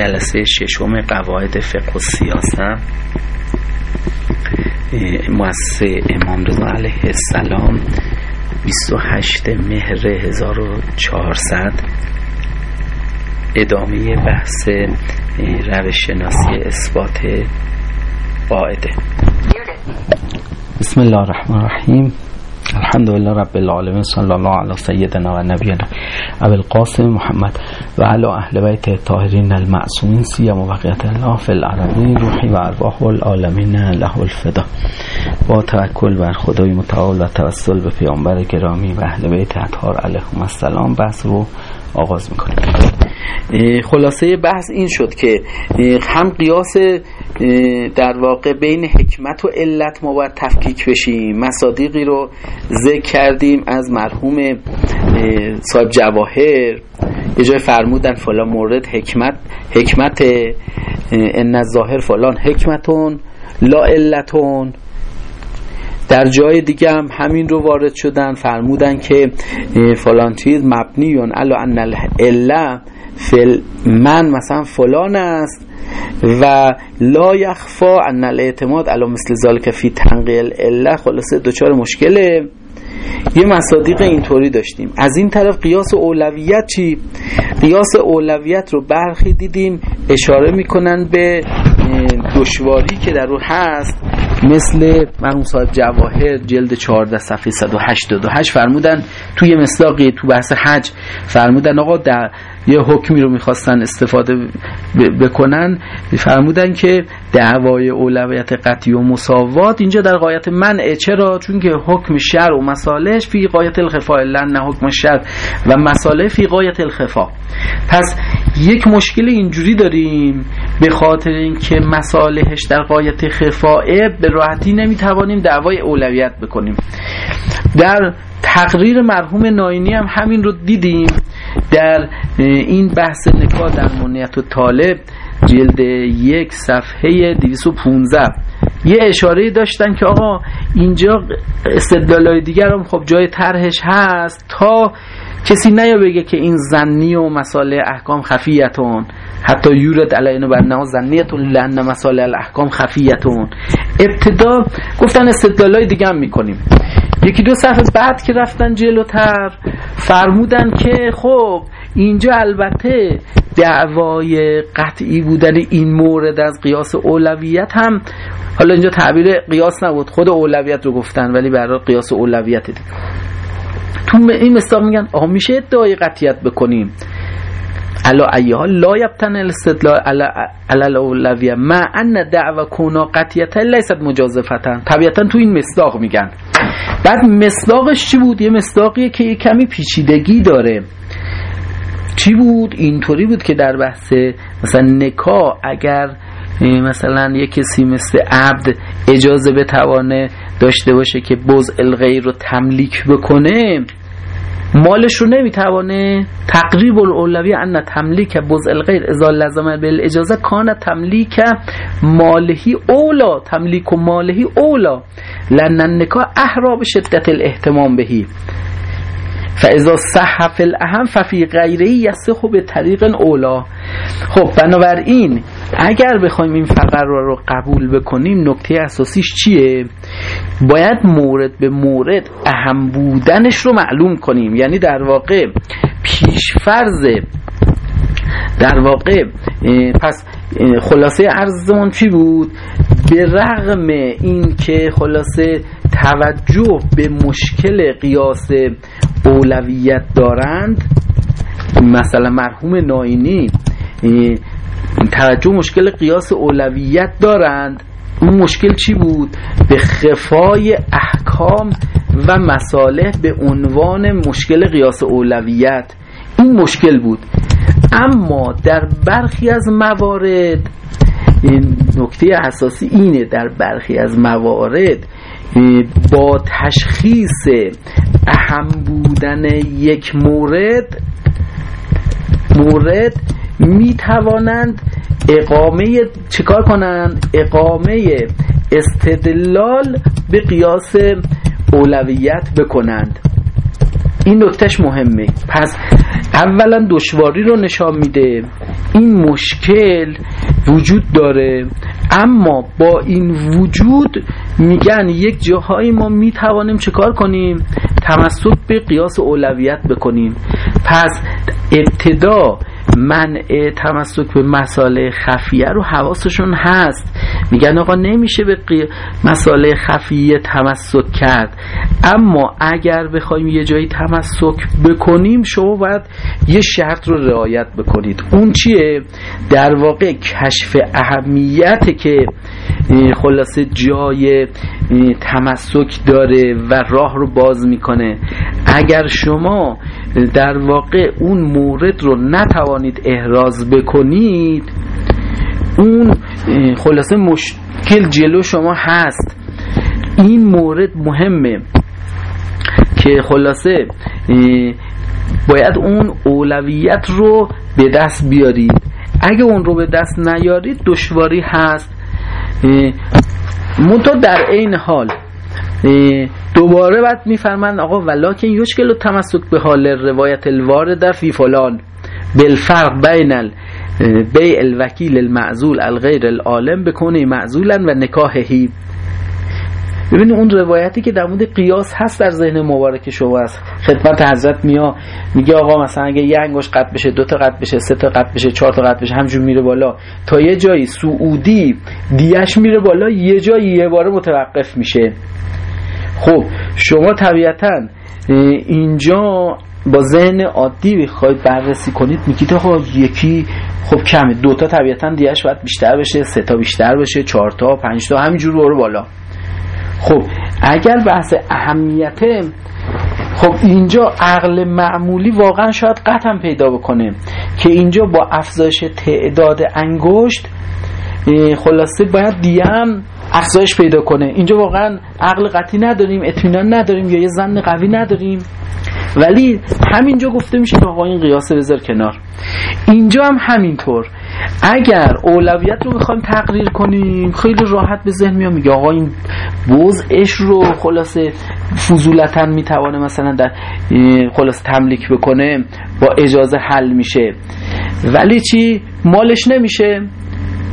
جلسه ششم قواعد فقه و سیاست. مؤسسه امام رضا علیه السلام 28 مهر 1400 ادامه بحث روش شناسی اثبات قاعده. بسم الله الرحمن الرحیم. الحمد لله رب العالمین صلی الله علی سیدنا و نبینا. ابو القاسم محمد و علی اهل بیت الطاهرین المعصومین سیما بقیت الله فی الارضین روحی و ارواح العالمین له الفدا. با توکل بر خدای متعال و توسل به پیامبر گرامی و اهل بیت اطهار علیهم السلام. بحث رو آغاز می‌کنیم. خلاصه بحث این شد که هم قیاس در واقع بین حکمت و علت ما باید تفکیک بشیم. مصادیقی رو ذکر کردیم از مرحوم صاحب جواهر. یه جای فرمودن فلان مورد حکمت حکمت ان ظاهر فلان حکمتون لا علتون. در جای دیگه هم همین رو وارد شدن فرمودن که فلان چیز مبنیون الا ان الا فل من مثلا فلان است و لا یخفا ان الاعتماد علی مثل ذالک فی تنقیل الا خلاصه دوچار مشکله. یه مصادیق اینطوری داشتیم. از این طرف قیاس اولویت چی؟ قیاس اولویت رو برخی دیدیم. اشاره می‌کنن به دشواری که در رو هست. مثل مرحوم صاحب جواهر جلد 14 صفحه 188 فرمودن توی مصداقی تو بحث حج فرمودن آقا در یه حکمی رو می‌خواستن استفاده بکنن فرمودن که دعوای اولویت قطعی و مساوات اینجا در قایت منع. چرا؟ چون که حکم شر و مسالش فی قایت الخفا لن حکم شر و مساله فی قایت الخفا پس یک مشکل اینجوری داریم به خاطر اینکه مصالحش در قایت خفائه به راحتی نمی‌توانیم دعوای اولویت بکنیم. در تقریر مرحوم ناینی هم همین رو دیدیم در این بحث نکاح در منیت و طالب جلد یک صفحه 215 یه اشاره داشتن که آقا اینجا استدلالای دیگر هم خب جای طرحش هست تا کسی نیا بگه که این زنی و مسائل احکام خفیتون. حتی یورد علینا بنه زنیتون لن مسائل الاحکام خفیتون. ابتدا گفتن استدلالای دیگه هم می‌کنیم. یکی دو صفحه بعد که رفتن جلوتر فرمودن که خب اینجا البته دعوای قطعی بودن این مورد از قیاس اولویت هم حالا اینجا تعبیر قیاس نبود خود اولویت رو گفتن ولی برای قیاس اولویت دید تو این مستاق میگن آقا میشه ادعای قطعیت بکنیم. علا ایها لا یبتن الاستدلال علی الاولویه ما ان دعوا کونا قطعیت لیست مجازفتن طبیعتا تو این مصداق میگن بعد مصداقش چی بود یه مصداقیه که یه کمی پیچیدگی داره چی بود اینطوری بود که در بحث مثلا نکاح اگر مثلا یه کسی مثل عبد اجازه بتوانه داشته باشه که بز الغیر رو تملیک بکنه مالش رو نمی‌توانه تقریب الاولوی ان تملیک بز الغیر اذا لزم بالاجازه کان تملیک مالهی اولا تملیک و مالهی اولا لان النکاح احرا به شدت الاهتمام بهی. فاذا صح فی الاهم ففی غیره یصح به طریق اولا. خب بنابراین اگر بخوایم این فقر رو قبول بکنیم نکته اساسیش چیه؟ باید مورد به مورد اهم بودنش رو معلوم کنیم. یعنی در واقع پیشفرز در واقع پس خلاصه عرضمون چی بود؟ به رغم این که خلاصه توجه به مشکل قیاس اولویت دارند مثلا مرحوم ناینی توجه مشکل قیاس اولویت دارند. اون مشکل چی بود؟ به خفای احکام و مصالح به عنوان مشکل قیاس اولویت. این مشکل بود. اما در برخی از موارد این نکته اساسی اینه در برخی از موارد با تشخیص اهم بودن یک مورد مورد می توانند اقامه چیکار کنند؟ اقامه استدلال به قیاس اولویت بکنند. این نکتهش مهمه. پس اولا دشواری رو نشان میده. این مشکل وجود داره. اما با این وجود میگن یک جاهایی ما می‌توانیم چکار کنیم؟ تمسک به قیاس اولویت بکنیم. پس ابتدا منع تمسک به مسائل خفیه رو حواسشون هست. میگن آقا نمیشه به مسائل خفیه تمسک کرد. اما اگر بخوایم یه جایی تمسک بکنیم شما باید یه شرط رو رعایت بکنید. اون چیه؟ در واقع کشف اهمیت که خلاصه جای تمسک داره و راه رو باز می‌کنه. اگر شما در واقع اون مورد رو نتوانید احراز بکنید. اون خلاصه مشکل جلو شما هست. این مورد مهمه که خلاصه باید اون اولویت رو به دست بیارید. اگه اون رو به دست نیارید دشواری هست. منتها در این حال دوباره بعد میفرمند آقا ولکن یشکل و تمسک به حال روایت الوارده فی فلان. بالفرق بین بی الوکیل المعزول الغیر العالم بکنه معزولا و نکاههی ببینید اون روایتی که در مورد قیاس هست در ذهن مبارک شما است. خدمت حضرت میا میگه آقا مثلا اگه یه انگوش قد بشه دو تا قد بشه سه تا قد بشه چهار تا قد بشه همجور میره بالا. تا یه جایی سعودی دیش میره بالا یه جایی یه باره متوقف میشه. خب شما طبیعتا اینجا با ذهن عادی بخواید بررسی کنید میگید آقا یکی خب کمه. دوتا طبیعتا دیش باید بیشتر بشه سه تا بیشتر بشه چهار تا پنج تا همینجور برو بالا. خب اگر بحث اهمیته خب اینجا عقل معمولی واقعا شاید قطعا پیدا بکنه که اینجا با افزایش تعداد انگشت خلاصه باید دیم افزایش پیدا کنه. اینجا واقعا عقل قطعی نداریم اطمینان نداریم یا یه زن قوی نداریم. ولی همینجا گفته میشه که آقا این قیاس بذار کنار. اینجا هم همینطور. اگر اولویت رو بخوایم تقریر کنیم خیلی راحت به ذهن میاد میگه آقا این بوزش رو خلاصه فضولتا می‌توانه مثلا در خلاصه تملیک بکنه با اجازه حل میشه. ولی چی؟ مالش نمیشه.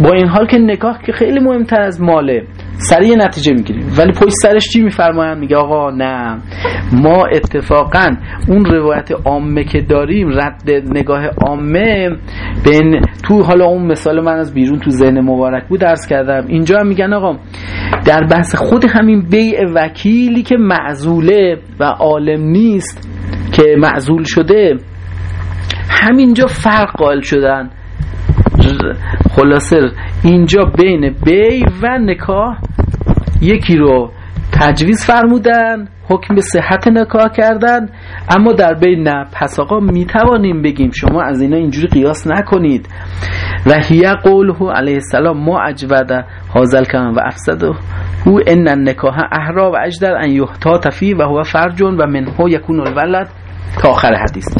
با این حال که نگاه که خیلی مهمتر از ماله سریع نتیجه می‌گیریم. ولی پشت سرش چی میفرمایند؟ میگه آقا نه. ما اتفاقا اون روایت عامه که داریم رد نگاه عامه بین تو حالا اون مثال من از بیرون تو ذهن مبارک بود درس کردم. اینجا هم میگن آقا در بحث خود همین بیع وکیلی که معزوله و عالم نیست که معزول شده همینجا فرق قائل شدن. خلاصه اینجا بین بی و نکاح یکی رو تجویز فرمودن حکم به صحت نکاح کردن اما در بین نه. پس آقا می توانیم بگیم شما از اینا اینجوری قیاس نکنید. و هیه قوله علیه السلام ما اجود حاضل کن و افسد او ان النکاح احرا و اجدر ان یحتا تفی و هو فرجون و منهو یکون الولد. تا آخر حدیث.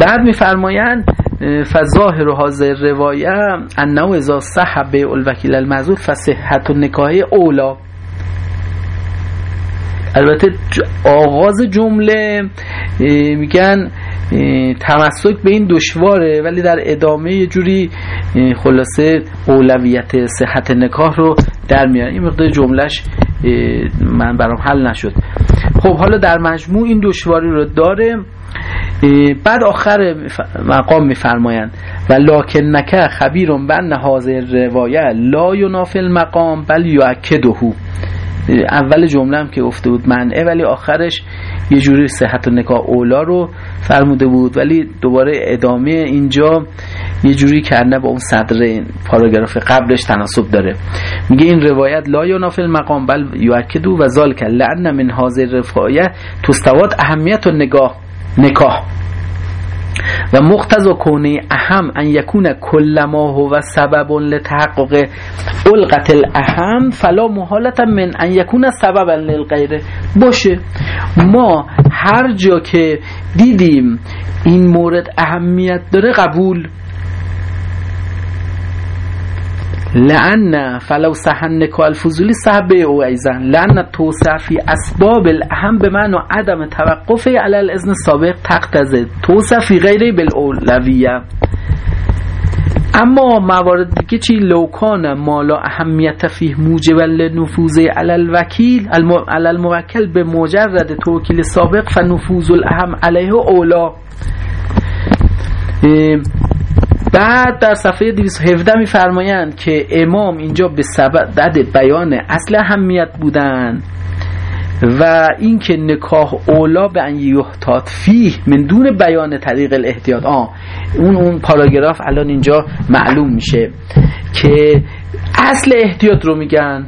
بعد میفرمایند فظاهر و حاضر روایه انه اذا صح به الوکیل المعذور فصحت و نکاح اولا البته آغاز جمله میگن تمسک به این دشواره ولی در ادامه یه جوری خلاصه اولویت صحت نکاح رو در میان این مقدار جملهش من برام حل نشد. خب حالا در مجموع این دشواری رو داره. بعد آخر مقام میفرمایند. و لاکن نکه خبیرون بن حاضر روایه لا ینافل مقام بل یعکدهو اول جمله هم که گفته بود منعه ولی آخرش یه جوری صحت و نکاح اولا رو فرموده بود. ولی دوباره ادامه اینجا یه جوری کرده با اون صدر پاراگراف قبلش تناسب داره. میگه این روایت لا ینافل مقام بل یعکدو و ذالک لعن من حاضر رفایه تستواد اهمیت و نگاه. نکاح. و مقتضا کونه اهم ان یکون کل ما هو سبب لتحقق علقت الاهم فلا محالت من ان یکون سببا للغیره باشه. ما هر جا که دیدیم این مورد اهمیت داره قبول. لعن فلو سحن نکال فضولی صحبه او ایزن. لعن توسع فی اسباب الاهم به من و عدم توقف علال ازن سابق تقتزه توسع فی غیره بالاولویه. اما موارد دیگه چی؟ لوکان مالا اهمیت فیه موجب نفوذ علل وکیل علل موکل به مجرد توکیل سابق فنفوذ الاهم علیه اولا. بعد در صفحه 217 میفرمایند که امام اینجا به سبب بیان اصل اهمیت بودن و اینکه نکاح اولا به ان یحتاط فیه من دون بیان طریق الاحتیاط. آه اون اون پاراگراف الان اینجا معلوم میشه که اصل احتیاط رو میگن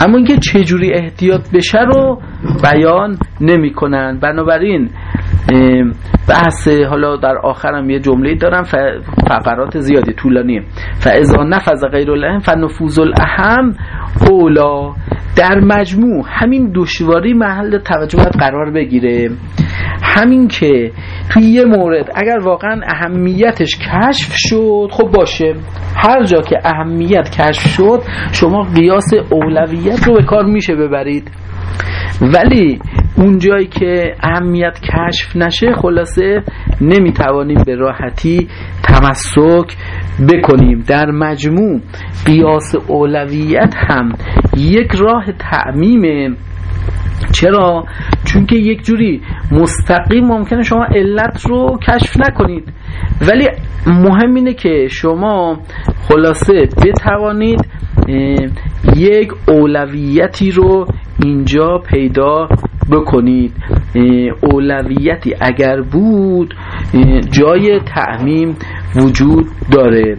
اما اینکه چجوری احتیاط بشه رو بیان نمی‌کنن. بنابراین بحث حالا در آخرم یه جمله دارم فقرات زیادی طولانی فاذا نفذ غیر الاهم فنفوذ الاهم اولا در مجموع همین دشواری محل توجه قرار بگیره. همین که توی یه مورد اگر واقعا اهمیتش کشف شد خب باشه. هر جا که اهمیت کشف شد شما قیاس اولویت رو به کار میشه ببرید. ولی اون جایی که اهمیت کشف نشه خلاصه نمی‌توانیم به راحتی تمسک بکنیم. در مجموع قیاس اولویت هم یک راه تعمیمه. چرا؟ چون که یک جوری مستقیم ممکنه شما علت رو کشف نکنید. ولی مهم اینه که شما خلاصه بتوانید یک اولویتی رو اینجا پیدا بکنید. اولویتی اگر بود جای تعمیم وجود داره.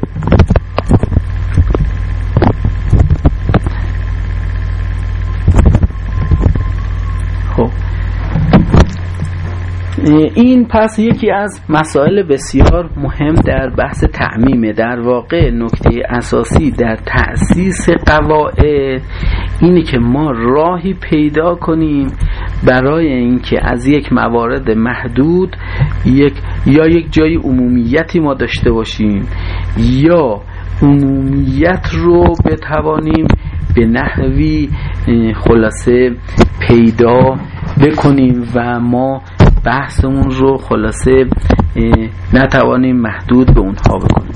این پس یکی از مسائل بسیار مهم در بحث تعمیمه. در واقع نکته اساسی در تأسیس قواعد اینه که ما راهی پیدا کنیم برای اینکه از یک موارد محدود یک یا یک جای عمومیتی ما داشته باشیم یا عمومیت رو بتوانیم به نحوی خلاصه پیدا بکنیم و ما بحثمون رو خلاصه نتوانیم محدود به اونها بکنیم.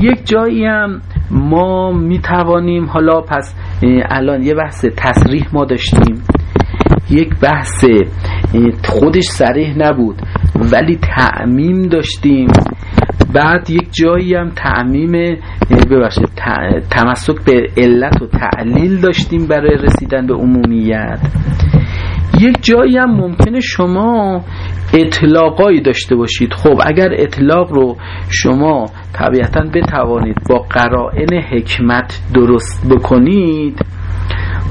یک جایی هم ما می‌توانیم حالا پس الان یه بحث تصریح ما داشتیم. یک بحث خودش سریح نبود ولی تعمیم داشتیم. بعد یک جایی هم تعمیم ببخشید تمسک به علت و تعلیل داشتیم برای رسیدن به عمومیت. یک جایی هم ممکنه شما اطلاقایی داشته باشید. خب اگر اطلاق رو شما طبیعتا بتوانید با قرائن حکمت درست بکنید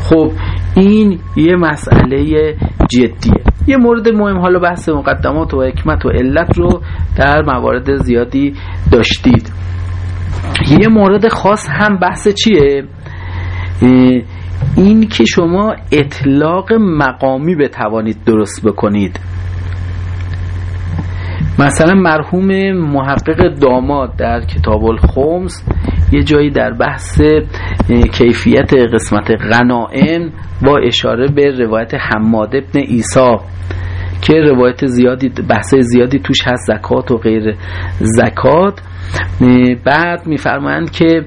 خب این یه مسئله جدیه. یه مورد مهم حالا بحث مقدمات و حکمت و علت رو در موارد زیادی داشتید. یه مورد خاص هم بحث چیه؟ این که شما اطلاق مقامی بتوانید درست بکنید. مثلا مرحوم محقق داماد در کتاب الخمس یه جایی در بحث کیفیت قسمت غنائم با اشاره به روایت حماد ابن ایسا که روایت زیادی بحث زیادی توش هست زکات و غیر زکات. بعد میفرمایند که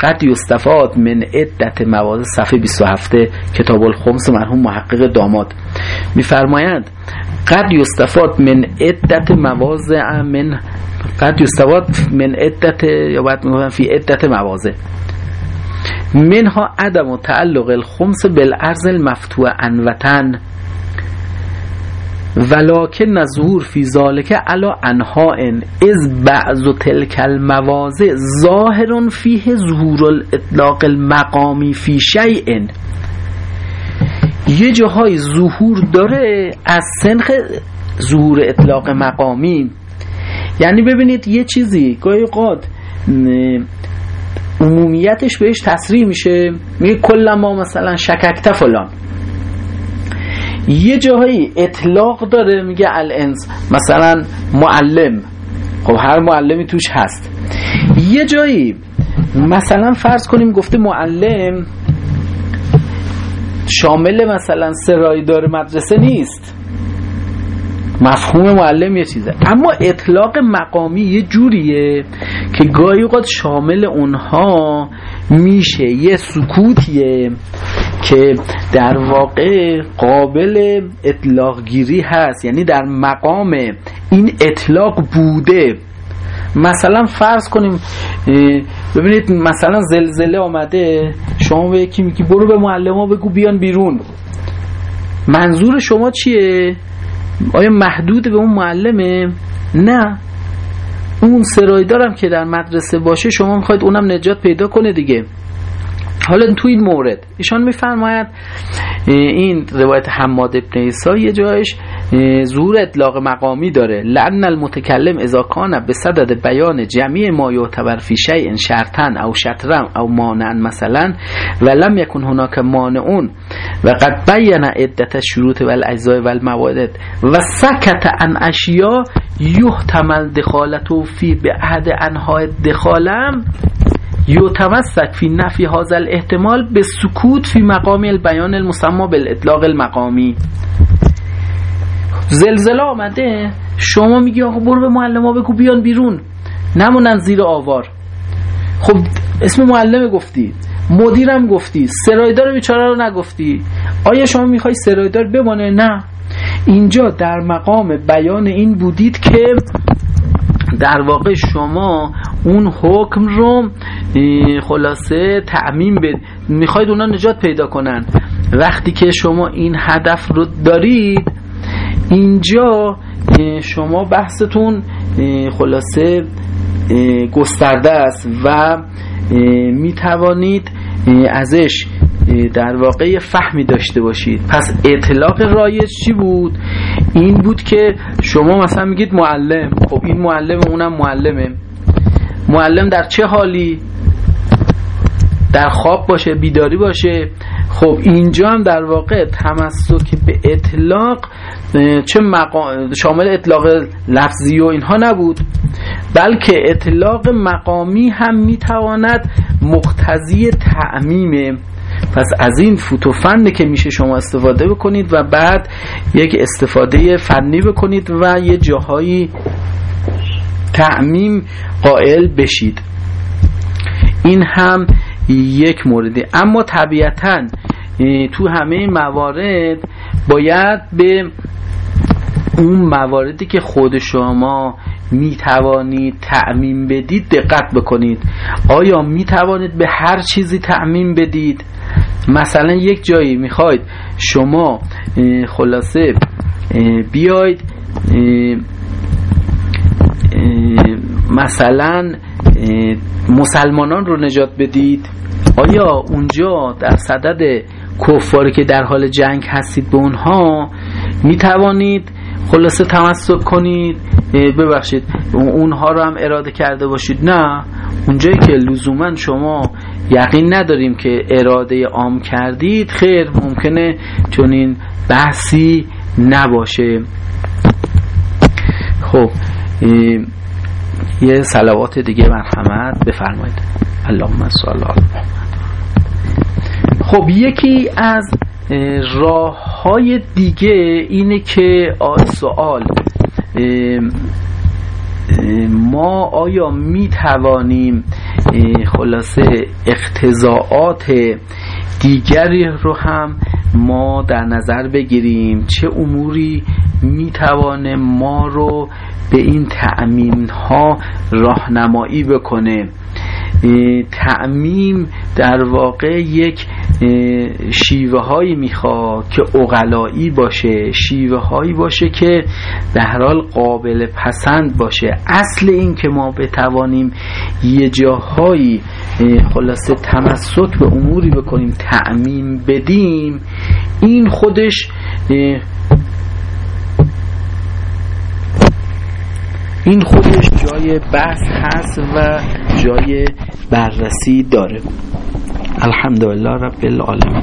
قد یستفاد من عدت مواد صفحه 27 کتاب الخمس مرحوم محقق داماد. میفرمایند قد یستفاد من عدت مواضع من قد یستفاد من عدت یا باید می‌گفتن فی عدت مواضع. منها عدم و تعلق الخمس بالارض المفتوع انوتن ولکن نظور فی ذالک علا انها از بعض تلک المواضع ظاهر فیه ظهور الاطلاق المقامی فی شیء یه جاهای ظهور داره از سنخ ظهور اطلاق مقامی یعنی ببینید یه چیزی گاهی قاد عمومیتش بهش تصریح میشه میگه کلا ما مثلا شککت فلان. یه جاهایی اطلاق داره میگه الانس. مثلا معلم. خب هر معلمی توش هست. یه جایی مثلا فرض کنیم گفته معلم شامل مثلا سرایدار مدرسه نیست. مفهوم معلم یه چیزه. اما اطلاق مقامی یه جوریه که گاهی اوقات شامل اونها میشه. یه سکوتیه. که در واقع قابل اطلاق گیری هست یعنی در مقام این اطلاق بوده مثلا فرض کنیم ببینید مثلا زلزله آمده شما به یکی میگی برو به معلم ها بگو بیان بیرون منظور شما چیه؟ آیا محدود به اون معلمه؟ نه اون سرایدارم که در مدرسه باشه شما می‌خواید اونم نجات پیدا کنه دیگه حالا تو این مورد ایشان میفرماید این روایت حماد ابن ایسا یه جایش ظهور اطلاق مقامی داره. لعن المتکلم اذا کان به صدد بیان جمعی ما یعتبر فی شیء شرطن او شطرم او مانعا مثلا و لم یکن هناک مانعون و قد بین عدت شروط و الاجزاء و الموارد و سکت عن اشیا یحتمل دخالتو فی به عهد انهای دخالم. یتمسک فی نفی هذا الاحتمال به سکوت فی مقام البیان المسمى بالاطلاق المقامی. زلزله آمده. شما میگی آقا برو به معلم بگو بیان بیرون. نمونن زیر آوار. خب اسم معلم گفتی. مدیرم گفتی. سرایدار بیچاره رو نگفتی. آیا شما می‌خوای سرایدار بمانه؟ نه. اینجا در مقام بیان این بودید که در واقع شما اون حکم رو خلاصه تعمیم بد می‌خواید اونا نجات پیدا کنن. وقتی که شما این هدف رو دارید اینجا شما بحثتون خلاصه گسترده است و می توانید ازش در واقع فهمی داشته باشید. پس اطلاق رایج چی بود؟ این بود که شما مثلا میگید معلم. خب این معلم اونم معلمه. معلم در چه حالی؟ در خواب باشه بیداری باشه. خب اینجا هم در واقع تمسک به اطلاق چه مقام شامل اطلاق لفظی و اینها نبود. بلکه اطلاق مقامی هم می‌تواند مقتضی تعمیمه پس از این فوتوفنه که میشه شما استفاده بکنید و بعد یک استفاده فنی بکنید و یه جاهایی تعمیم قائل بشید. این هم یک موردی. اما طبیعتا تو همه موارد باید به اون مواردی که خود شما می توانید تعمیم بدید دقت بکنید. آیا می توانید به هر چیزی تعمیم بدید؟ مثلا یک جایی می‌خواید شما خلاصه بیاید مثلا مسلمانان رو نجات بدید؟ آیا اونجا در صدد کفاری که در حال جنگ هستید به اونها می توانید خلاصه تمسک کنید؟ ببخشید اونها رو هم اراده کرده باشید؟ نه اونجایی که لزوما شما یقین نداریم که اراده عام کردید خیر ممکنه چنین بحثی نباشه. خب یه سلوات دیگه مرحمت بفرمایید. اللهم صل علی خب یکی از راه های دیگه اینه که سوال ما آیا می توانیم خلاصه اختزاعات دیگری رو هم ما در نظر بگیریم؟ چه اموری می‌توانه ما رو به این تأمین ها راهنمایی بکنه. تعمیم در واقع یک شیوه هایی می‌خواد که اقلایی باشه شیوه هایی باشه که در حال قابل پسند باشه. اصل این که ما بتوانیم یه جاهایی خلاصه تمسک به اموری بکنیم تعمیم بدیم این خودش این خودش جای بحث هست و جای بررسی داره. الحمدلله رب العالمین.